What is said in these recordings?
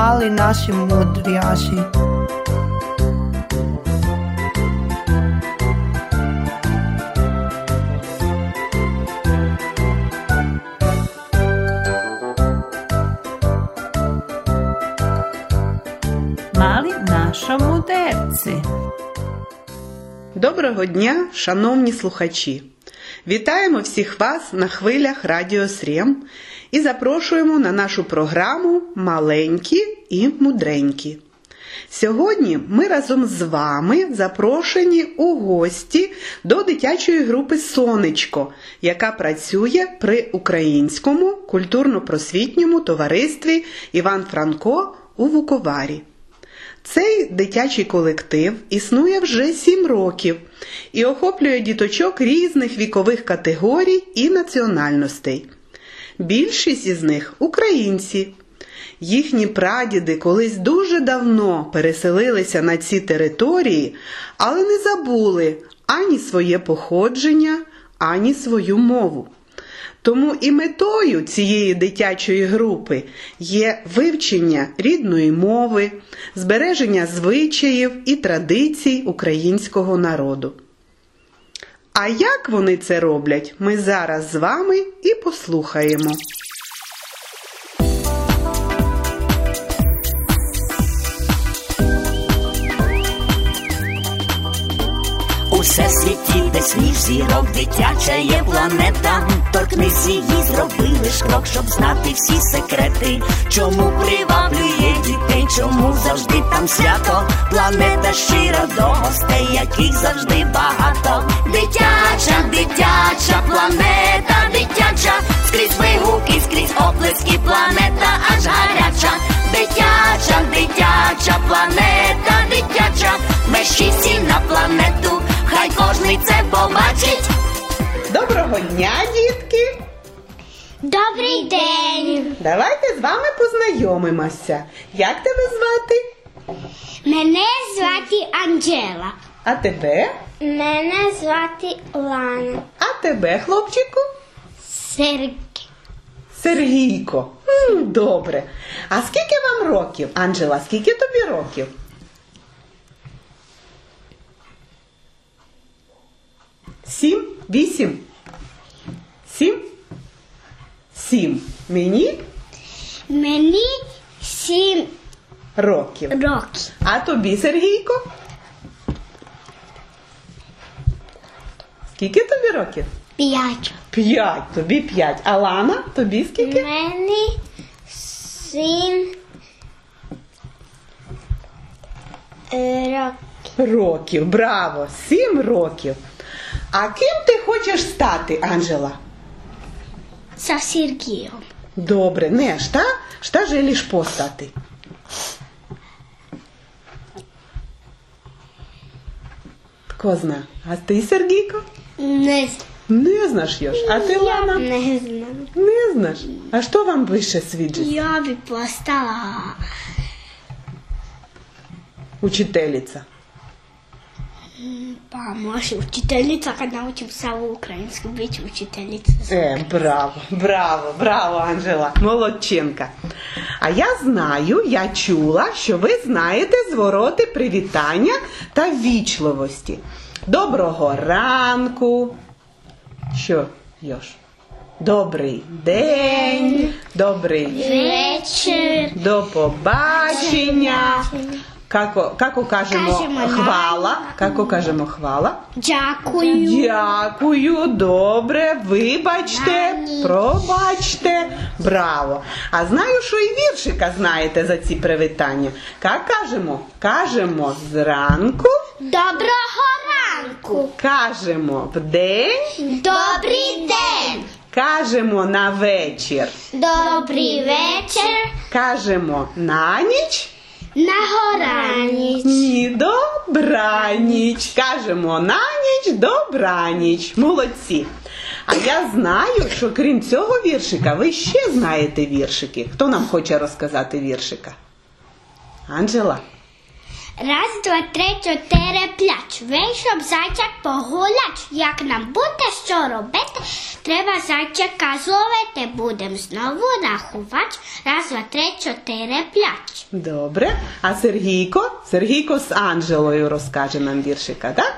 мали наші мудряші. Мали наша мудерці. Доброго дня, шановні слухачі! Вітаємо всіх вас на хвилях Радіо Срєм і запрошуємо на нашу програму Маленькі і мудренькі. Сьогодні ми разом з вами запрошені у гості до дитячої групи Сонечко, яка працює при Українському культурно-просвітньому товаристві Іван Франко у Вуковарі. Цей дитячий колектив існує вже сім років і охоплює діточок різних вікових категорій і національностей. Більшість із них українці. Їхні прадіди колись дуже давно переселилися на ці території, але не забули ані своє походження, ані свою мову. Тому і метою цієї дитячої групи є вивчення рідної мови, збереження звичаїв і традицій українського народу. А як вони це роблять, ми зараз з вами і послухаємо. У всесвіті, між зірок, дитяча є планета. Торкнись її, зроби лиш крок, щоб знати всі секрети. Чому приваблює дітей, чому завжди там свято? Планета щира до гостей, яких завжди багато. Дитяча, дитяча планета, дитяча, побачить. Доброго дня, дітки! Добрий день! Давайте з вами познайомимося. Як тебе звати? Мене звати Анджела. А тебе? Мене звати Лана. А тебе, хлопчику? Сергій. Сергійко. М, Добре. А скільки вам років? Анджела, скільки тобі років? Сім? Вісім? Сім? Сім. Мені Мені сім років. років. А тобі, Сергійко? Скільки тобі років? П'ять. П'ять. Тобі п'ять. А Лана, тобі скільки? Мені сім років. Років. Браво! Сім років. А ким ти хочеш стати, Анжела? Со Сергієм. Добре, не? Šta želiš postati? Tko zna? A ti, Sergijko? Не, Ne znaš još. A ti, Lana? не знаю. Ne znaš. A što vam više sviđa? Я би постала Učiteljica. Може, учительниця, учимся в українську, бути учительниця. Е, браво, браво, браво, Анжела, молодчинка. А я знаю, я чула, що ви знаєте звороти привітання та ввічливості. Доброго ранку. Що, Йош? Добрий день, добрий Вечір. до побачення. Како, како кажемо Кажемо хвала? Како кажемо хвала? Дякую. Дякую, добре, вибачте, пробачте. Браво! А знаю, що і віршика знаєте за ці привітання. Як кажемо? Кажемо зранку, Доброго ранку. кажемо вдень, Добрий день. кажемо на вечір, Добрий вечір. кажемо на ніч. На гораніч. Ні, добраніч. Кажемо на ніч, добраніч. Молодці. А я знаю, що крім цього віршика, ви ще знаєте віршики. Хто нам хоче розказати віршика? Анджела. Раз, два, три, чотири, п'ять. Вийшов зайчик погулять. Як нам буде що робити, треба зайчика зловити. Будем знову рахувати. Раз, два, три, чотири, п'ять. Добре. А Сергійко? Сергійко з Анжелою розкаже нам віршика, так?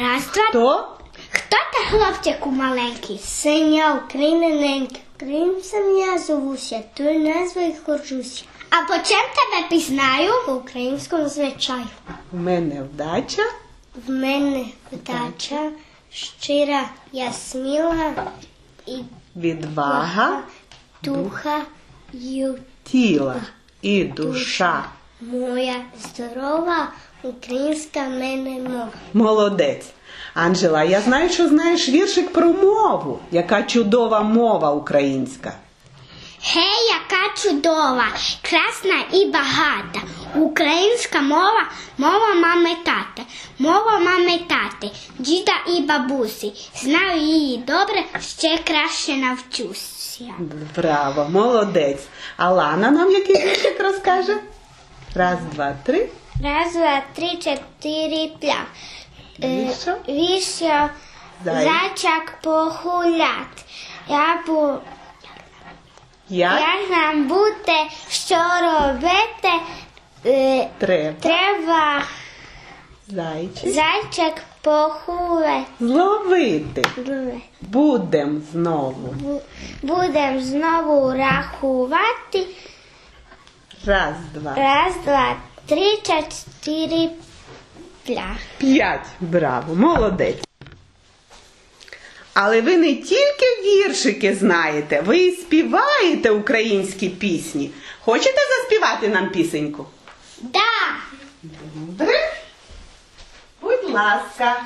Раз, два, То Хто ти хлопчику маленький? Синя Українененька. Українцем я зовуся, тою назвою ходжуся. А по чим тебе пізнаю? По українському звичаю. в мене вдача. В мене вдача щира, я сміла і Відвага, духа ю тіла і душа. моя здорова українська в мене мова. Молодець. Анжела, я знаю, що знаєш віршик про мову. Яка чудова мова українська. Гей, яка чудова, красна і багата. Українська мова, мова мами тати, мова мами тати, діда і бабусі. Знаю її добре, ще краще навчуся. Браво, молодець. А Лана нам який віршик розкаже? Раз, два, три. Раз, два, три, чотири, п'ять. Е, Вірша? Вірша зайчак погулять. Я бу... Я Як нам буде, що робити, е, треба. треба Зайчик. зайчик погулять. Зловити. Будем знову. Будемо знову рахувати. Раз, два, Раз, два, три, чотири, п'ять. п'ять. Браво, молодець. Але ви не тільки віршики знаєте, ви і співаєте українські пісні. Хочете заспівати нам пісеньку? Да. Добре? Будь ласка.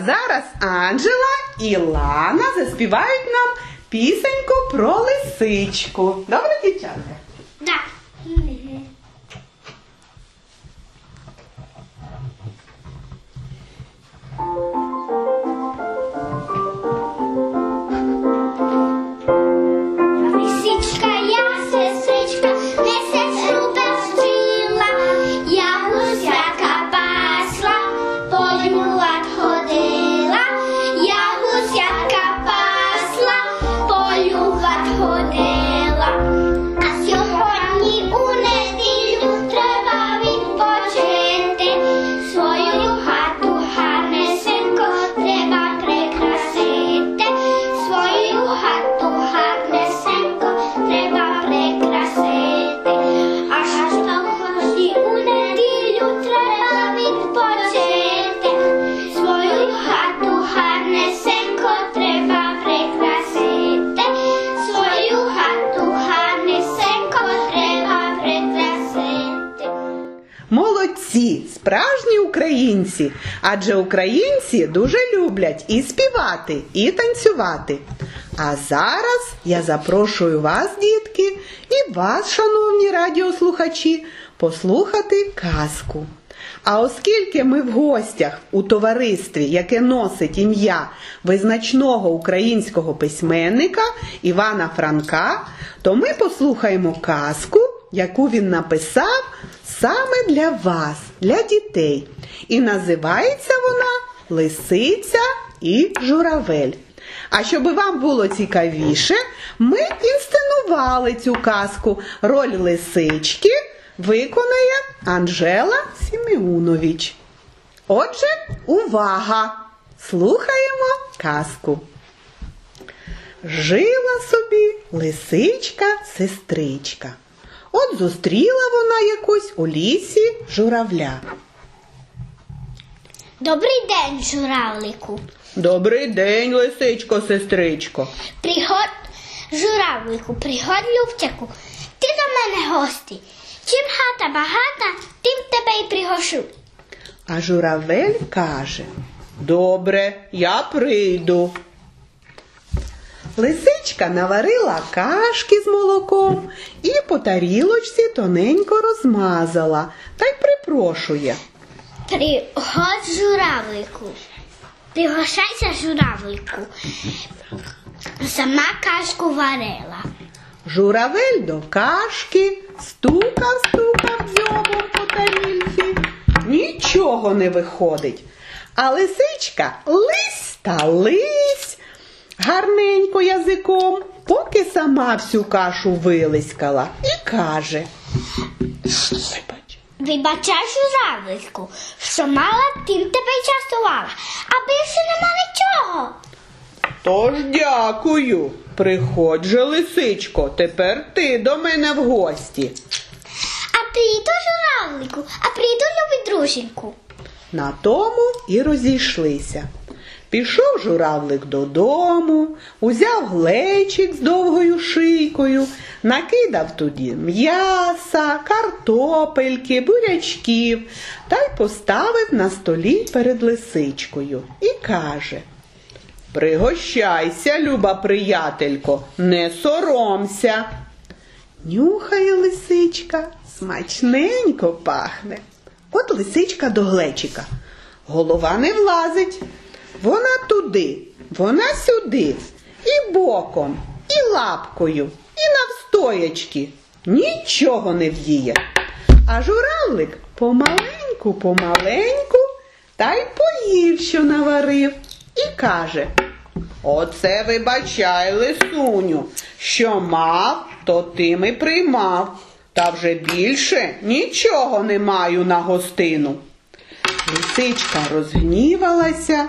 Зараз Анджела і Лана заспівають нам пісеньку про лисичку. Добре, дівчатка? Справжні українці, адже українці дуже люблять і співати, і танцювати. А зараз я запрошую вас, дітки, і вас, шановні радіослухачі, послухати казку. А оскільки ми в гостях у товаристві, яке носить ім'я визначного українського письменника Івана Франка, то ми послухаємо казку, яку він написав саме для вас, для дітей. І називається вона Лисиця і журавель. А щоб вам було цікавіше, ми інсценували цю казку. Роль лисички виконає Анжела Сімеунович. Отже, увага! Слухаємо казку. Жила собі лисичка-сестричка. От зустріла вона якось у лісі журавля. Добрий день, журавлику. Добрий день, лисичко, сестричко. Пригод... Журавлику, приходь Любчику. Ти до мене гості. Чим хата багата, тим тебе й пригошу. А журавель каже: Добре, я прийду. Лисичка наварила кашки з молоком і по тарілочці тоненько розмазала та й припрошує. Приходь журавлику. Пригощайся журавлику. Сама кашку варила. Журавель до кашки стукав, стукав дзьобом по тарілці. Нічого не виходить. А лисичка лись та лись гарненько язиком, поки сама всю кашу вилискала і каже. «Вибач, Вибачай журавлику, що мала тим тебе й частувала, а більше нема нічого. Тож дякую. Приходь же, лисичко, тепер ти до мене в гості. А прийду журавлику, а прийду любий друженьку. На тому і розійшлися. Пішов журавлик додому, узяв глечик з довгою шийкою, накидав туди м'яса, картопельки, бурячків та й поставив на столі перед лисичкою і каже Пригощайся, люба приятелько, не соромся. Нюхає лисичка, смачненько пахне. От лисичка до глечика. Голова не влазить. Вона туди, вона сюди, і боком, і лапкою, і навстоячки. Нічого не вдіє. А журавлик помаленьку, помаленьку та й поїв, що наварив, і каже Оце вибачай, лисуню, що мав, то тим і приймав, та вже більше нічого не маю на гостину. Лисичка розгнівалася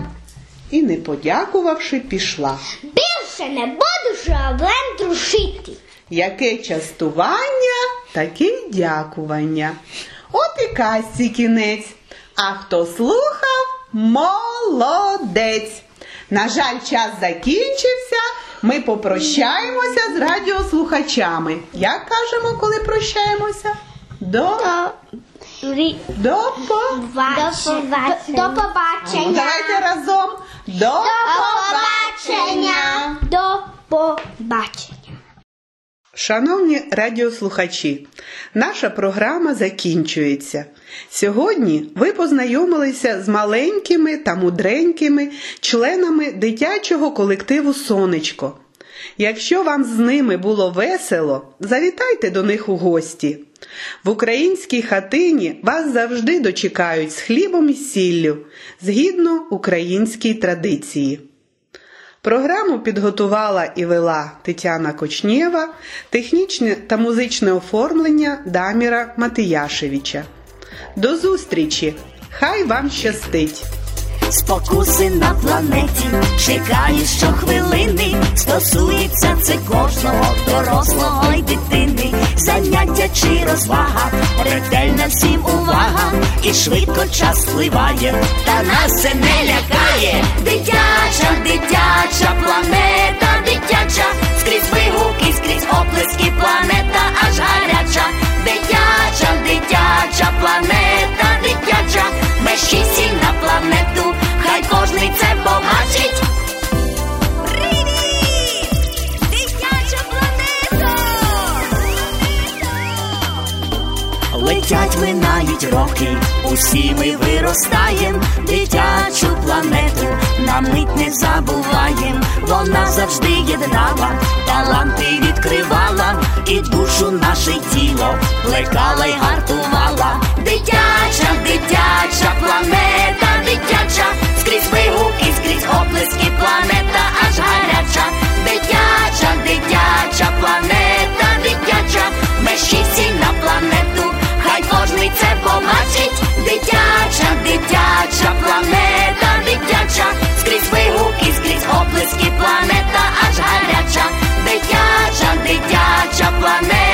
і, не подякувавши, пішла. Більше не буду журавлем дружити. Яке частування, таке й дякування. От і казці кінець. А хто слухав, молодець. На жаль, час закінчився. Ми попрощаємося з радіослухачами. Як кажемо, коли прощаємося? До, до, по... До побачення. Давайте разом. До, побачення. До побачення. Шановні радіослухачі, наша програма закінчується. Сьогодні ви познайомилися з маленькими та мудренькими членами дитячого колективу Сонечко. Якщо вам з ними було весело, завітайте до них у гості. В українській хатині вас завжди дочекають з хлібом і сіллю, згідно українській традиції. Програму підготувала і вела Тетяна Кочнєва, технічне та музичне оформлення Даміра Матияшевича. До зустрічі! Хай вам щастить! Спокуси на планеті. Чекає щохвилини, стосується це кожного дорослого й дитини, заняття чи розвага, ретельна всім увага, і швидко час спливає, та нас це не лякає. Дитяча, дитяча планета, дитяча, скрізь вигуки, скрізь оплески, планета аж гаряча, дитяча, дитяча планета, усі ми виростаєм, дитячу планету на мить не забуваєм, вона завжди єднала, таланти відкривала, і душу наше тіло плекала й гартувала. Дитяча, Flamengo.